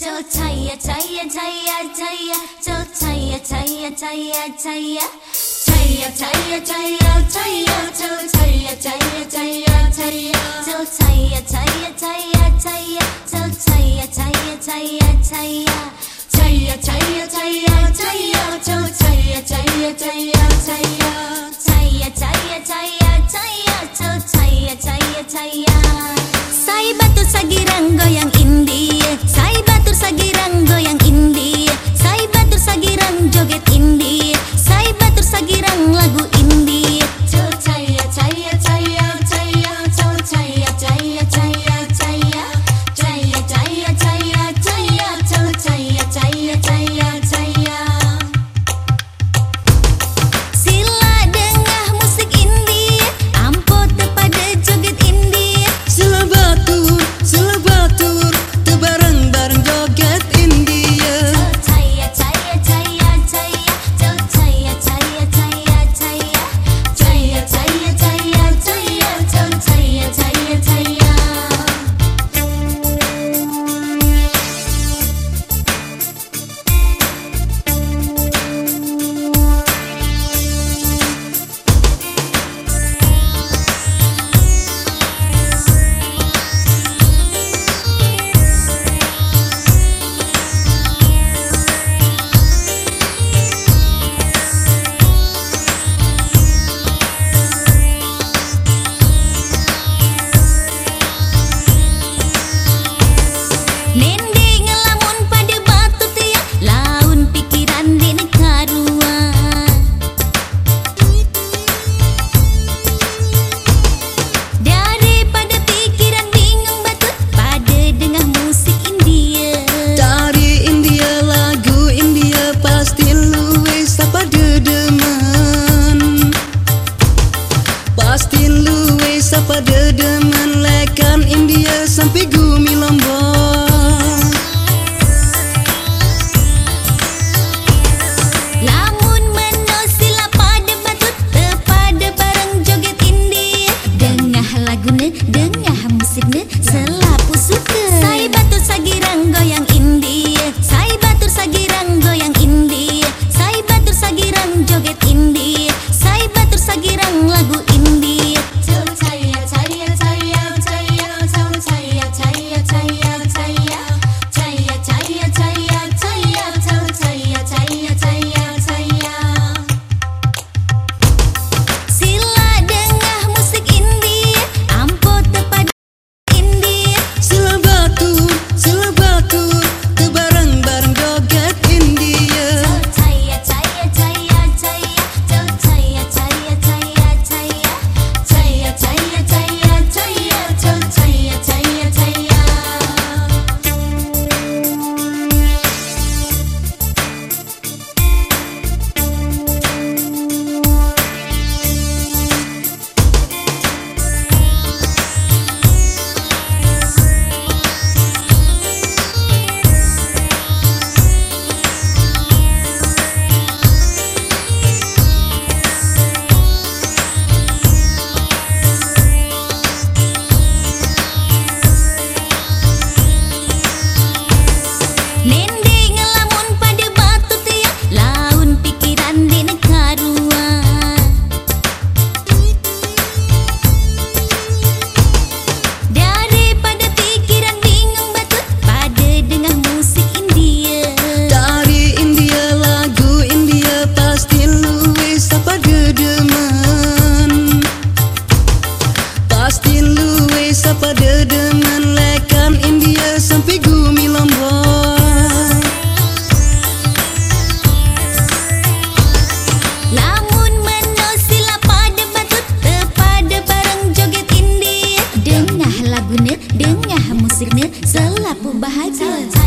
So tired, tired, tired, tired. So tired, tired, tired, tired. Tired, tired, tired, tired. So tired, tired, tired, tired. So tired, tired, tired, tired. So tired, tired, tired, tired. Tired, tired, tired, tired. So tired, tired, tired. pada dengan lekan India sampai gumi lombok? Lamun menosila pada batu pada barang joget India. Dengah laguna, dengah musiknya musiknya selalu bahagia.